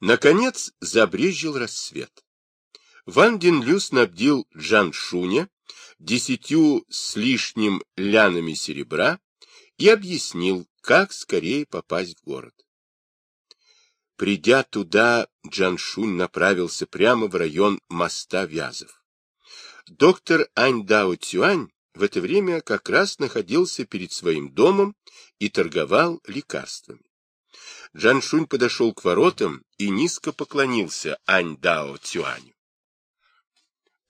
Наконец забрезжил рассвет. Ван Динлю снабдил Джан Шуня десятью с лишним лянами серебра и объяснил, как скорее попасть в город. Придя туда, Джан Шунь направился прямо в район моста Вязов. Доктор Ань Дао Цюань в это время как раз находился перед своим домом и торговал лекарствами. Джаншунь подошел к воротам и низко поклонился Ань Дао Цюаню.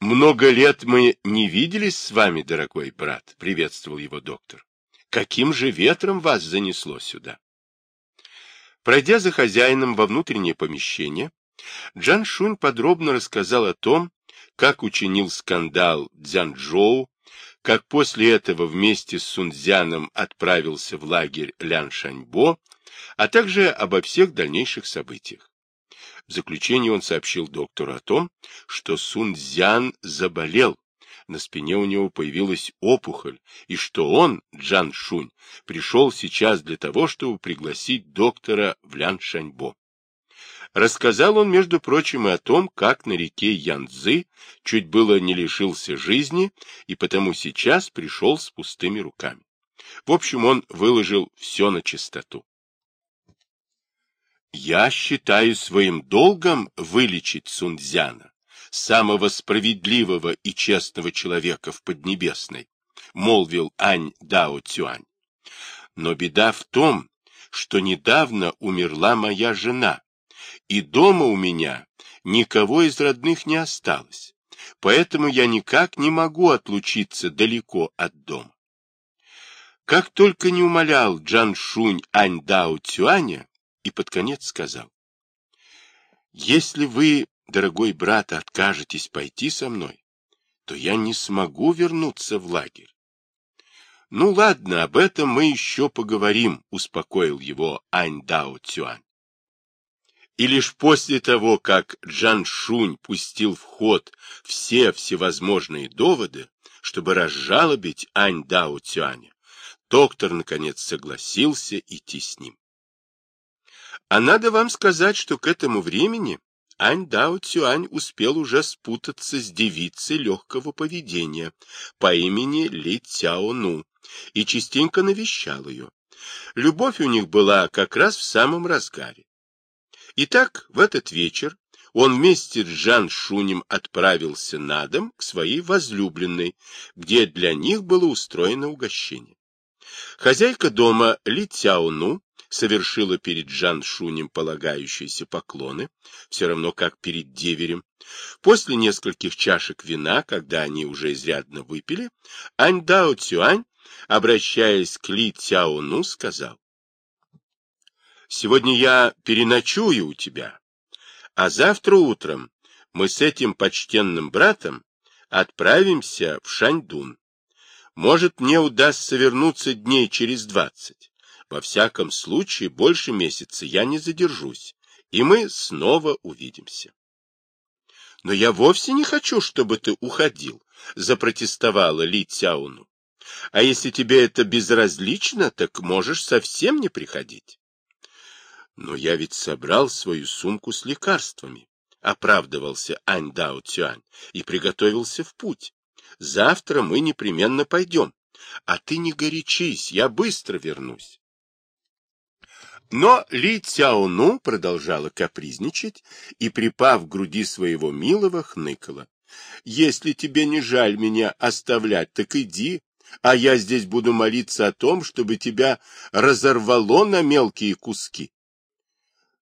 «Много лет мы не виделись с вами, дорогой брат», — приветствовал его доктор. «Каким же ветром вас занесло сюда?» Пройдя за хозяином во внутреннее помещение, Джан Шунь подробно рассказал о том, как учинил скандал Дзянчжоу, как после этого вместе с Сунцзяном отправился в лагерь Ляншаньбо, а также обо всех дальнейших событиях. В заключение он сообщил доктору о том, что Сунцзян заболел, на спине у него появилась опухоль, и что он, Джан Шунь, пришел сейчас для того, чтобы пригласить доктора в Ляншаньбо. Рассказал он, между прочим, и о том, как на реке Янцзы чуть было не лишился жизни и потому сейчас пришел с пустыми руками. В общем, он выложил все на чистоту. Я считаю своим долгом вылечить Сунцзяна, самого справедливого и честного человека в Поднебесной, молвил Ань Дао Цюань. Но беда в том, что недавно умерла моя жена, и дома у меня никого из родных не осталось, поэтому я никак не могу отлучиться далеко от дома. Как только не умолял Джан Шунь Ань Дао Цюаня, и под конец сказал, «Если вы, дорогой брат, откажетесь пойти со мной, то я не смогу вернуться в лагерь. Ну ладно, об этом мы еще поговорим, успокоил его Ань Дао Цюань. И лишь после того, как Джан Шунь пустил в ход все всевозможные доводы, чтобы разжалобить Ань Дао Цюаня, доктор, наконец, согласился идти с ним. А надо вам сказать, что к этому времени Ань Дао Цюань успел уже спутаться с девицей легкого поведения по имени Ли Цяо Ну и частенько навещал ее. Любовь у них была как раз в самом разгаре. Итак, в этот вечер он вместе с Жан Шунем отправился на дом к своей возлюбленной, где для них было устроено угощение. Хозяйка дома Ли Цяо Ну совершила перед Жан Шунем полагающиеся поклоны, все равно как перед деверем. После нескольких чашек вина, когда они уже изрядно выпили, Ань Дао Цюань, обращаясь к Ли Цяону, сказал, «Сегодня я переночую у тебя, а завтра утром мы с этим почтенным братом отправимся в Шаньдун. Может, мне удастся вернуться дней через двадцать. Во всяком случае, больше месяца я не задержусь, и мы снова увидимся. — Но я вовсе не хочу, чтобы ты уходил, — запротестовала Ли Цяуну. — А если тебе это безразлично, так можешь совсем не приходить. — Но я ведь собрал свою сумку с лекарствами, — оправдывался Ань Дао Цюань, и приготовился в путь. Завтра мы непременно пойдем. А ты не горячись, я быстро вернусь. Но Ли Цяону продолжала капризничать и, припав к груди своего милого, хныкала. «Если тебе не жаль меня оставлять, так иди, а я здесь буду молиться о том, чтобы тебя разорвало на мелкие куски».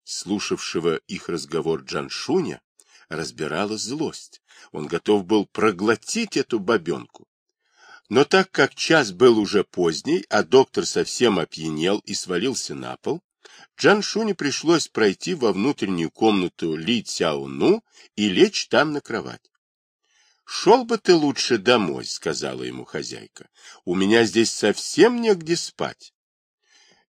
Слушавшего их разговор Джаншуня разбирала злость. Он готов был проглотить эту бабенку. Но так как час был уже поздний, а доктор совсем опьянел и свалился на пол, Джан Шуне пришлось пройти во внутреннюю комнату Ли Цяо Ну и лечь там на кровать. — Шел бы ты лучше домой, — сказала ему хозяйка. — У меня здесь совсем негде спать. —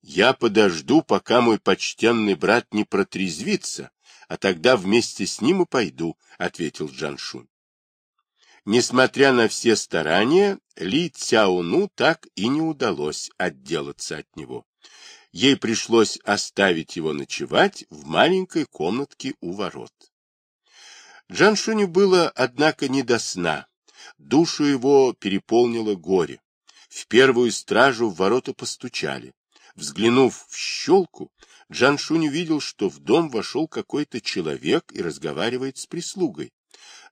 Я подожду, пока мой почтенный брат не протрезвится, а тогда вместе с ним и пойду, — ответил Джан Шунь. Несмотря на все старания, Ли Цяо Ну так и не удалось отделаться от него. ей пришлось оставить его ночевать в маленькой комнатке у ворот. Джаншуню было, однако, не до сна. Душу его переполнило горе. В первую стражу в ворота постучали. Взглянув в щелку, Джаншунь увидел, что в дом вошел какой-то человек и разговаривает с прислугой.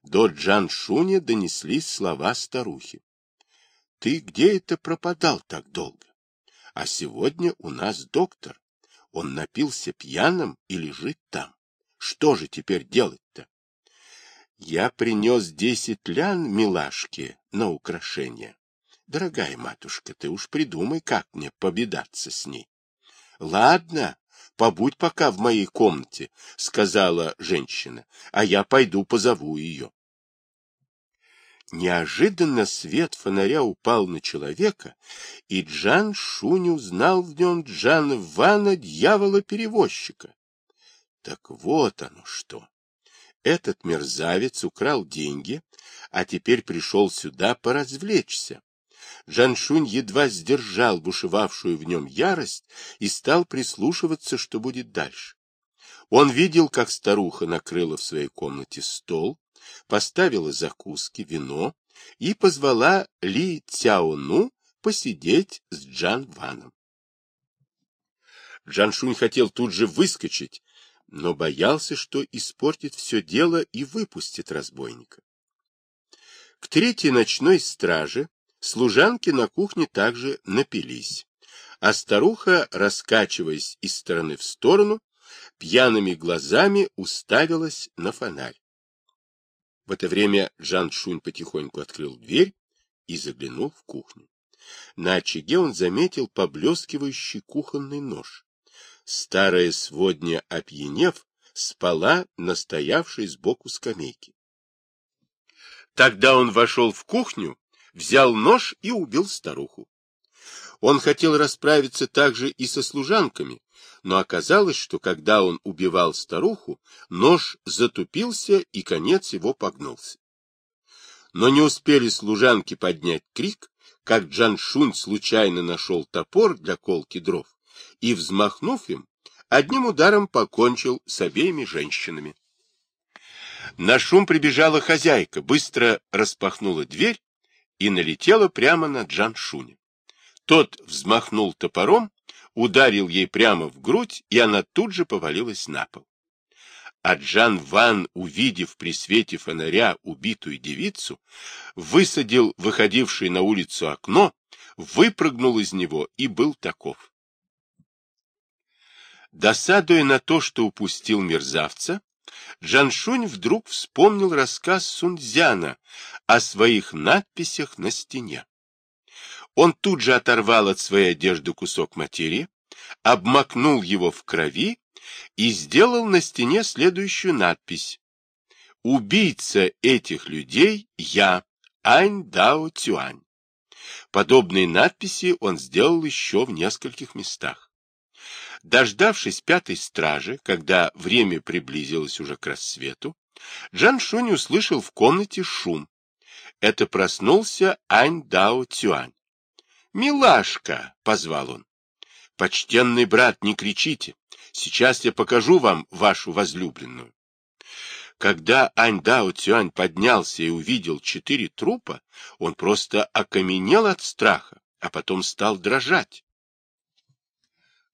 До Джаншуня донеслись слова старухи. — Ты где это пропадал так долго? А сегодня у нас доктор. Он напился пьяным и лежит там. Что же теперь делать-то? Я принес десять лян милашке на украшение. Дорогая матушка, ты уж придумай, как мне победаться с ней. — Ладно, побудь пока в моей комнате, — сказала женщина, — а я пойду позову ее. Неожиданно свет фонаря упал на человека, и Джан Шунь узнал в нем Джан Вана, дьявола-перевозчика. Так вот оно что. Этот мерзавец украл деньги, а теперь пришел сюда поразвлечься. Жаншунь едва сдержал бушевавшую в нем ярость и стал прислушиваться, что будет дальше. Он видел, как старуха накрыла в своей комнате стол, поставила закуски, вино и позвала Ли Цяону посидеть с Джан Ваном. Джаншунь хотел тут же выскочить, но боялся, что испортит все дело и выпустит разбойника. К третьей ночной страже Служанки на кухне также напились, а старуха, раскачиваясь из стороны в сторону, пьяными глазами уставилась на фонарь. В это время Жан Шунь потихоньку открыл дверь и заглянул в кухню. На очаге он заметил поблескивающий кухонный нож. Старая сводня, опьянев, спала на стоявшей сбоку скамейке. Тогда он вошел в кухню взял нож и убил старуху. Он хотел расправиться также и со служанками, но оказалось, что когда он убивал старуху, нож затупился и конец его погнулся. Но не успели служанки поднять крик, как Джаншунь случайно нашел топор для колки дров и, взмахнув им, одним ударом покончил с обеими женщинами. На шум прибежала хозяйка, быстро распахнула дверь и налетела прямо на Джан Шуня. Тот взмахнул топором, ударил ей прямо в грудь, и она тут же повалилась на пол. А Джан Ван, увидев при свете фонаря убитую девицу, высадил выходившее на улицу окно, выпрыгнул из него и был таков. Досадуя на то, что упустил мерзавца, Джаншунь вдруг вспомнил рассказ Сунцзяна о своих надписях на стене. Он тут же оторвал от своей одежды кусок материи, обмакнул его в крови и сделал на стене следующую надпись. «Убийца этих людей я, Ань Дао Цюань». Подобные надписи он сделал еще в нескольких местах. Дождавшись пятой стражи, когда время приблизилось уже к рассвету, Джан Шунь услышал в комнате шум. Это проснулся Ань Дао Цюань. «Милашка!» — позвал он. «Почтенный брат, не кричите. Сейчас я покажу вам вашу возлюбленную». Когда Ань Дао Цюань поднялся и увидел четыре трупа, он просто окаменел от страха, а потом стал дрожать.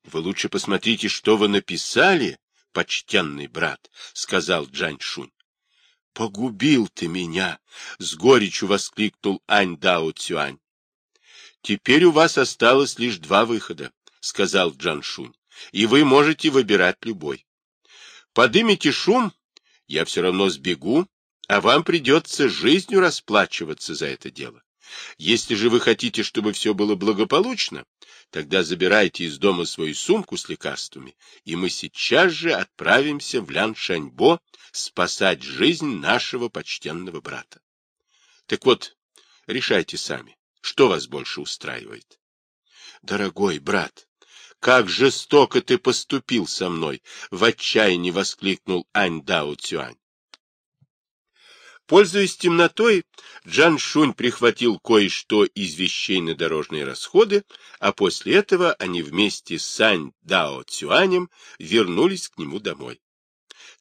Вы лучше посмотрите, что вы написали, почтенный брат, — сказал Джаньшунь. — Погубил ты меня! — с горечью воскликнул Ань Дао Цюань. — Теперь у вас осталось лишь два выхода, — сказал Джаншунь, — и вы можете выбирать любой. Подымите шум, я все равно сбегу, а вам придется жизнью расплачиваться за это дело. Если же вы хотите, чтобы все было благополучно, тогда забирайте из дома свою сумку с лекарствами, и мы сейчас же отправимся в Ляншаньбо спасать жизнь нашего почтенного брата. Так вот, решайте сами, что вас больше устраивает. Дорогой брат, как жестоко ты поступил со мной! — в отчаянии воскликнул Ань Дао Цюань. Пользуясь темнотой, Джан Шунь прихватил кое-что из вещей на дорожные расходы, а после этого они вместе с Сань Дао Цюанем вернулись к нему домой.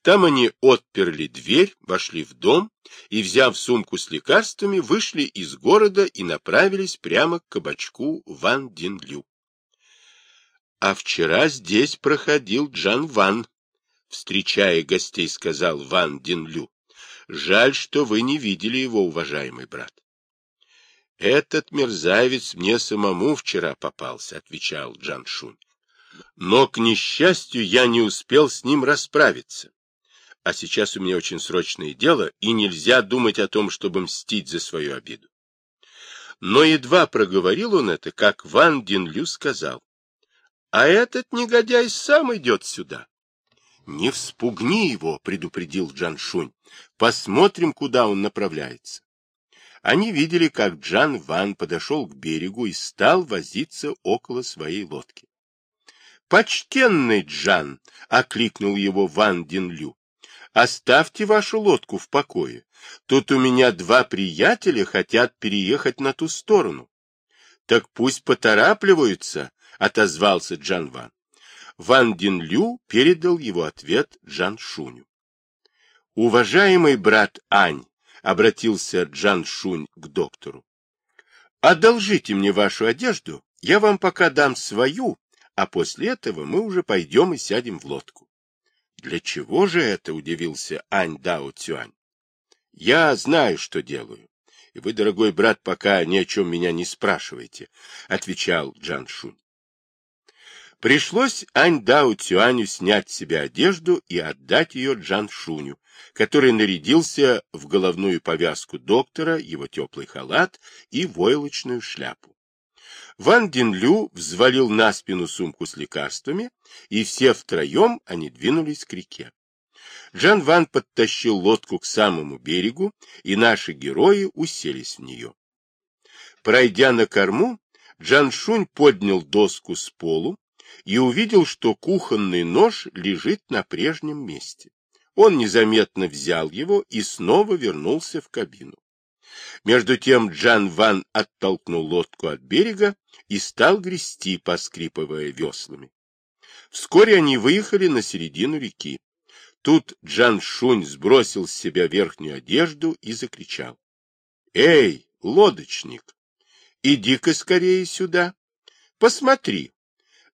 Там они отперли дверь, вошли в дом и, взяв сумку с лекарствами, вышли из города и направились прямо к кабачку Ван Дин Лю. А вчера здесь проходил Джан Ван, встречая гостей, сказал Ван Дин Лю. Жаль, что вы не видели его, уважаемый брат. Этот мерзавец мне самому вчера попался, отвечал Джан Шунь. Но, к несчастью, я не успел с ним расправиться. А сейчас у меня очень срочное дело, и нельзя думать о том, чтобы мстить за свою обиду. Но едва проговорил он это, как Ван Динлю сказал. А этот негодяй сам идет сюда. Не вспугни его, предупредил Джан Шунь. Посмотрим, куда он направляется. Они видели, как Джан Ван подошел к берегу и стал возиться около своей лодки. «Почтенный Джан!» — окликнул его Ван Динлю. «Оставьте вашу лодку в покое. Тут у меня два приятеля хотят переехать на ту сторону». «Так пусть поторапливаются», — отозвался Джан Ван. Ван Дин Лю передал его ответ Джан Шуню. «Уважаемый брат Ань», — обратился Джан Шунь к доктору, — «одолжите мне вашу одежду, я вам пока дам свою, а после этого мы уже пойдем и сядем в лодку». «Для чего же это?» — удивился Ань Дао Цюань. «Я знаю, что делаю, и вы, дорогой брат, пока ни о чем меня не спрашиваете», — отвечал Джан Шунь. Пришлось Ань Дао Цюаню снять с себя одежду и отдать ее Джан Шуню, который нарядился в головную повязку доктора, его теплый халат и войлочную шляпу. Ван Динлю взвалил на спину сумку с лекарствами, и все втроем они двинулись к реке. Джан Ван подтащил лодку к самому берегу, и наши герои уселись в нее. Пройдя на корму, Джан Шунь поднял доску с полу, и увидел, что кухонный нож лежит на прежнем месте. Он незаметно взял его и снова вернулся в кабину. Между тем Джан Ван оттолкнул лодку от берега и стал грести, поскрипывая веслами. Вскоре они выехали на середину реки. Тут Джан Шунь сбросил с себя верхнюю одежду и закричал. — Эй, лодочник, иди-ка скорее сюда. Посмотри,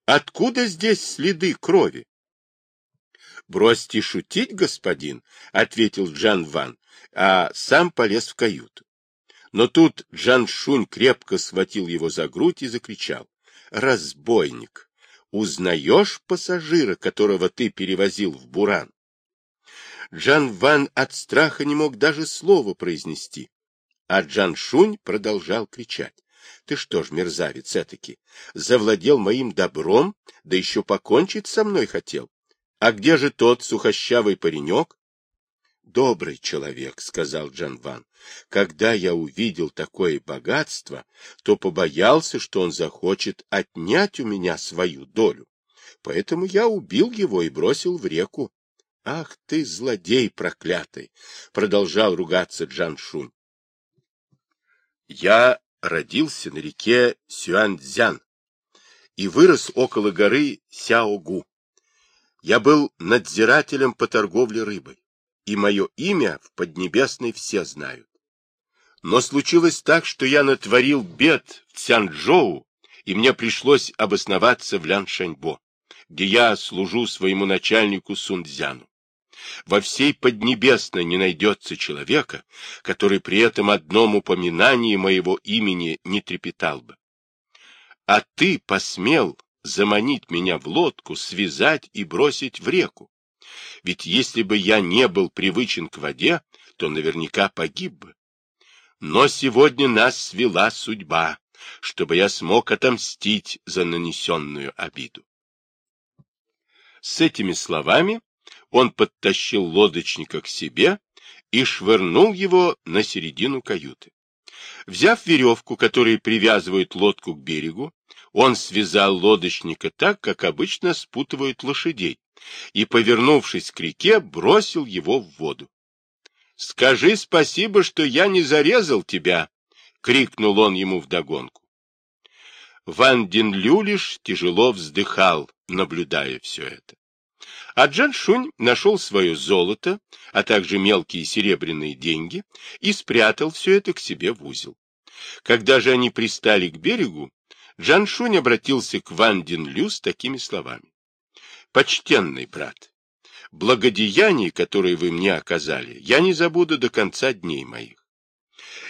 Откуда здесь следы крови? — Бросьте шутить, господин, — ответил Джан Ван, а сам полез в каюту. Но тут Джан Шунь крепко схватил его за грудь и закричал. — Разбойник! Узнаешь пассажира, которого ты перевозил в Буран? Джан Ван от страха не мог даже слова произнести, а Джан Шунь продолжал кричать. Ты что ж, мерзавец этаки, завладел моим добром, да еще покончить со мной хотел? А где же тот сухощавый паренек? Добрый человек, — сказал Джан Ван. Когда я увидел такое богатство, то побоялся, что он захочет отнять у меня свою долю. Поэтому я убил его и бросил в реку. — Ах ты, злодей проклятый! — продолжал ругаться Джан Шунь. — Я родился на реке Сюаньцзян и вырос около горы Сяогу. Я был надзирателем по торговле рыбой, и мое имя в Поднебесной все знают. Но случилось так, что я натворил бед в Цянчжоу, и мне пришлось обосноваться в Ляншаньбо, где я служу своему начальнику Сунцзяну. Во всей Поднебесной не найдется человека, который при этом одном упоминании моего имени не трепетал бы. А ты посмел заманить меня в лодку, связать и бросить в реку. Ведь если бы я не был привычен к воде, то наверняка погиб бы. Но сегодня нас свела судьба, чтобы я смог отомстить за нанесенную обиду. С этими словами он подтащил лодочника к себе и швырнул его на середину каюты. Взяв веревку, которой привязывают лодку к берегу, он связал лодочника так, как обычно спутывают лошадей, и, повернувшись к реке, бросил его в воду. Скажи спасибо, что я не зарезал тебя, крикнул он ему вдогонку. Ван Динлю лишь тяжело вздыхал, наблюдая все это. А Джан Шунь нашел свое золото, а также мелкие серебряные деньги и спрятал все это к себе в узел. Когда же они пристали к берегу, Джан Шунь обратился к Ван Динлю с такими словами. «Почтенный брат, благодеяний, которые вы мне оказали, я не забуду до конца дней моих.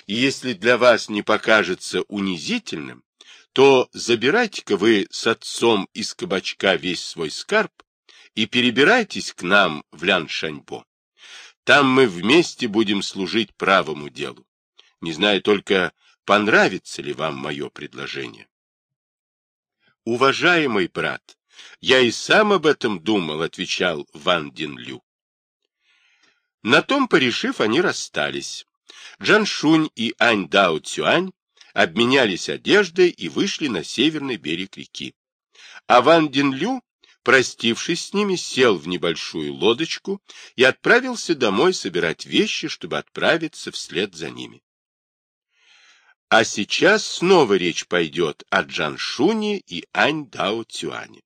И если для вас не покажется унизительным, то забирайте-ка вы с отцом из кабачка весь свой скарб и перебирайтесь к нам в Ляншаньбо. Там мы вместе будем служить правому делу. Не знаю только, понравится ли вам мое предложение. Уважаемый брат, я и сам об этом думал, отвечал Ван Динлю. На том порешив, они расстались. Джан Шунь и Ань Дао Цюань обменялись одеждой и вышли на северный берег реки. А Ван Динлю простившись с ними, сел в небольшую лодочку и отправился домой собирать вещи, чтобы отправиться вслед за ними. А сейчас снова речь пойдет о Джаншуне и Ань Дао Цюане.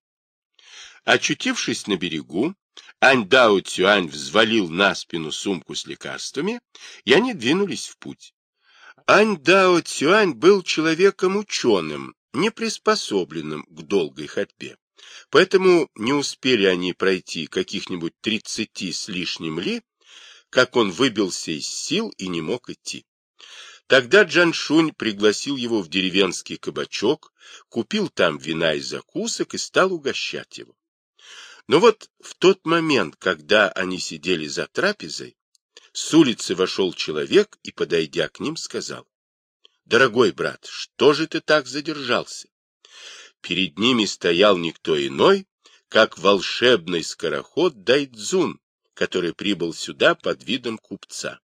Очутившись на берегу, Ань Дао Цюань взвалил на спину сумку с лекарствами, и они двинулись в путь. Ань Дао Цюань был человеком ученым, не приспособленным к долгой ходьбе. Поэтому не успели они пройти каких-нибудь тридцати с лишним ли, как он выбился из сил и не мог идти. Тогда Джаншунь пригласил его в деревенский кабачок, купил там вина и закусок и стал угощать его. Но вот в тот момент, когда они сидели за трапезой, с улицы вошел человек и, подойдя к ним, сказал, «Дорогой брат, что же ты так задержался? Перед ними стоял никто иной, как волшебный скороход Дайдзун, который прибыл сюда под видом купца.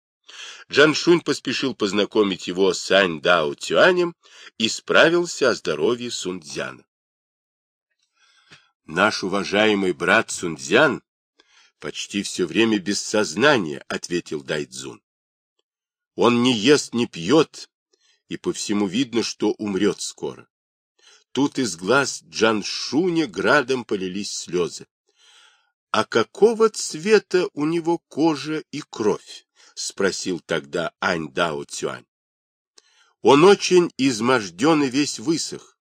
Джаншунь поспешил познакомить его с Ань Дао Тюанем и справился о здоровье Сунцзяна. Наш уважаемый брат Сунцзян почти все время без сознания, ответил Дайдзун. Он не ест, не пьет, и по всему видно, что умрет скоро. Тут из глаз Джаншуня градом полились слезы. — А какого цвета у него кожа и кровь? — спросил тогда Ань Дао Цюань. Он очень изможден и весь высох.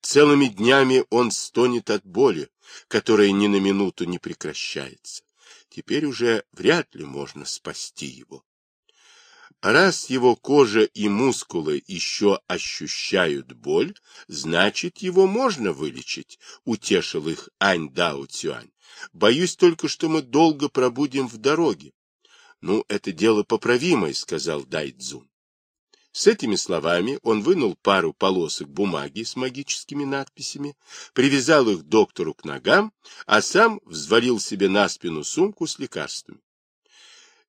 Целыми днями он стонет от боли, которая ни на минуту не прекращается. Теперь уже вряд ли можно спасти его. Раз его кожа и мускулы еще ощущают боль, значит, его можно вылечить, утешил их Ань Дао Цюань. Боюсь только, что мы долго пробудем в дороге. Ну, это дело поправимое, сказал Дай Цзун. С этими словами он вынул пару полосок бумаги с магическими надписями, привязал их доктору к ногам, а сам взвалил себе на спину сумку с лекарствами.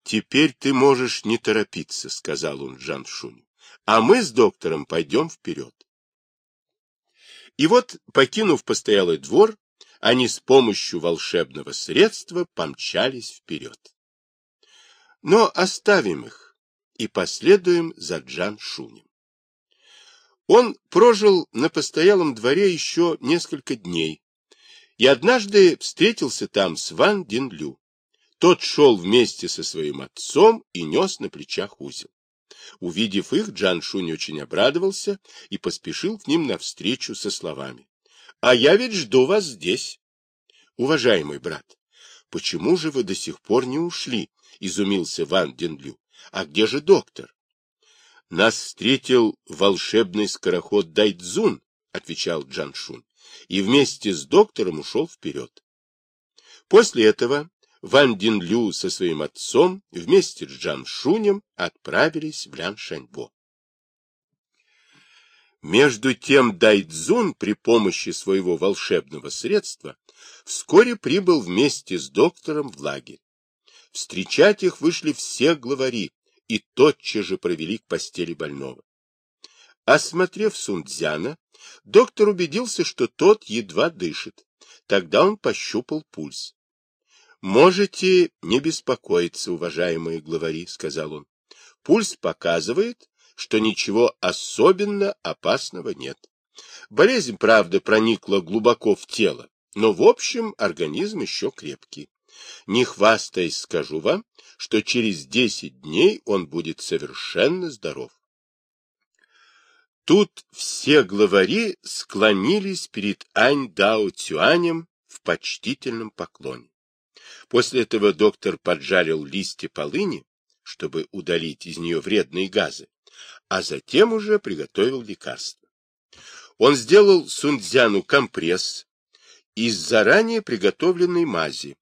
«Теперь ты можешь не торопиться», — сказал он Жан Шуню, «а мы с доктором пойдем вперед». И вот, покинув постоялый двор, они с помощью волшебного средства помчались вперед. Но оставим их и последуем за Джан Шунем. Он прожил на постоялом дворе еще несколько дней и однажды встретился там с Ван Динлю. Тот шел вместе со своим отцом и нес на плечах узел. Увидев их, Джан Шунь очень обрадовался и поспешил к ним навстречу со словами. — А я ведь жду вас здесь. — Уважаемый брат, почему же вы до сих пор не ушли? — изумился Ван Денлю. — А где же доктор? — Нас встретил волшебный скороход Дайдзун, — отвечал Джан Шунь, и вместе с доктором ушел вперед. После этого Ван Динлю со своим отцом вместе с Джан Шунем отправились в Ляншаньбо. Между тем Дайдзун при помощи своего волшебного средства вскоре прибыл вместе с доктором в лагерь. Встречать их вышли все главари и тотчас же провели к постели больного. Осмотрев Сунцзяна, доктор убедился, что тот едва дышит. Тогда он пощупал пульс. Можете не беспокоиться, уважаемые главари, сказал он. Пульс показывает, что ничего особенно опасного нет. Болезнь, правда, проникла глубоко в тело, но в общем организм еще крепкий. Не хвастаясь, скажу вам, что через десять дней он будет совершенно здоров. Тут все главари склонились перед Ань Дао Цюанем в почтительном поклоне. После этого доктор поджарил листья полыни, чтобы удалить из нее вредные газы, а затем уже приготовил лекарство. Он сделал Сунцзяну компресс из заранее приготовленной мази,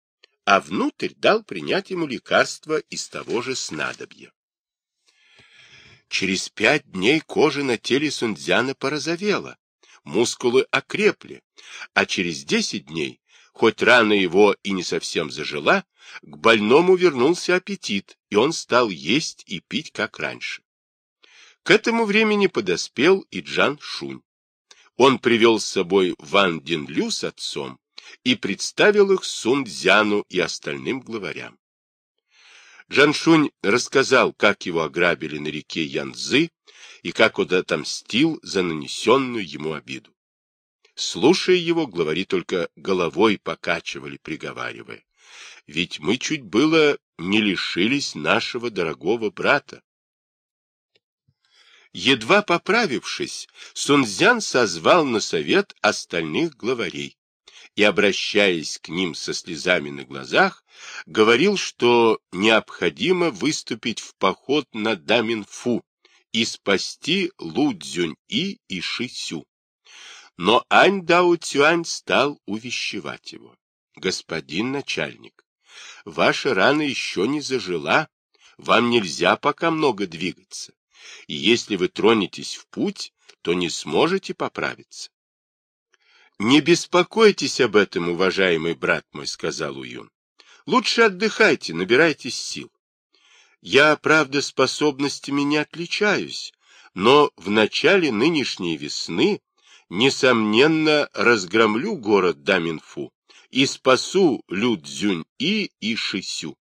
а внутрь дал принять ему лекарство из того же снадобья. Через пять дней кожа на теле Сунцзяна порозовела, мускулы окрепли, а через десять дней, хоть рана его и не совсем зажила, к больному вернулся аппетит, и он стал есть и пить, как раньше. К этому времени подоспел и Джан Шунь. Он привел с собой Ван Динлю с отцом и представил их Сунцзяну и остальным главарям. Джаншунь рассказал, как его ограбили на реке Янзы и как он отомстил за нанесенную ему обиду. Слушая его, главари только головой покачивали, приговаривая. Ведь мы чуть было не лишились нашего дорогого брата. Едва поправившись, Сунцзян созвал на совет остальных главарей и, обращаясь к ним со слезами на глазах, говорил, что необходимо выступить в поход на Даминфу и спасти Лу Цзюнь-И и Ши-Сю. Но Ань Дао Цюань стал увещевать его. Господин начальник, ваша рана еще не зажила, вам нельзя пока много двигаться, и если вы тронетесь в путь, то не сможете поправиться. Не беспокойтесь об этом, уважаемый брат мой, сказал Уюн. Лучше отдыхайте, набирайтесь сил. Я, правда, способностями не отличаюсь, но в начале нынешней весны, несомненно, разгромлю город Даминфу и спасу Лю Цзюнь-И и Шисю.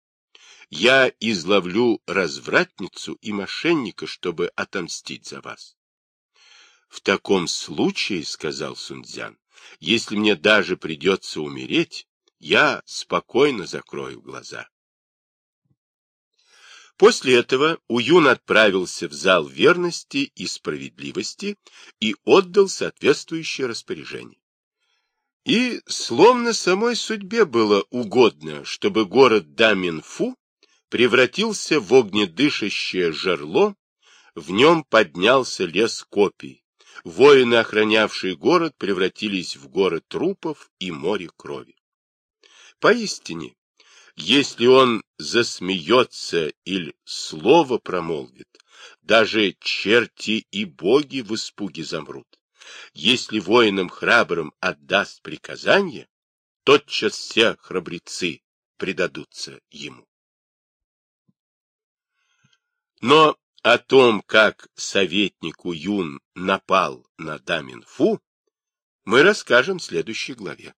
Я изловлю развратницу и мошенника, чтобы отомстить за вас. — В таком случае, — сказал Сунцзян, — если мне даже придется умереть, я спокойно закрою глаза. После этого Уюн отправился в зал верности и справедливости и отдал соответствующее распоряжение. И словно самой судьбе было угодно, чтобы город Даминфу превратился в огнедышащее жерло, в нем поднялся лес копий. Воины, охранявшие город, превратились в город трупов и море крови. Поистине, если он засмеется или слово промолвит, даже черти и боги в испуге замрут. Если воинам храбрым отдаст приказание, тотчас все храбрецы предадутся ему. Но о том, как советник Уюн напал на Даминфу, мы расскажем в следующей главе.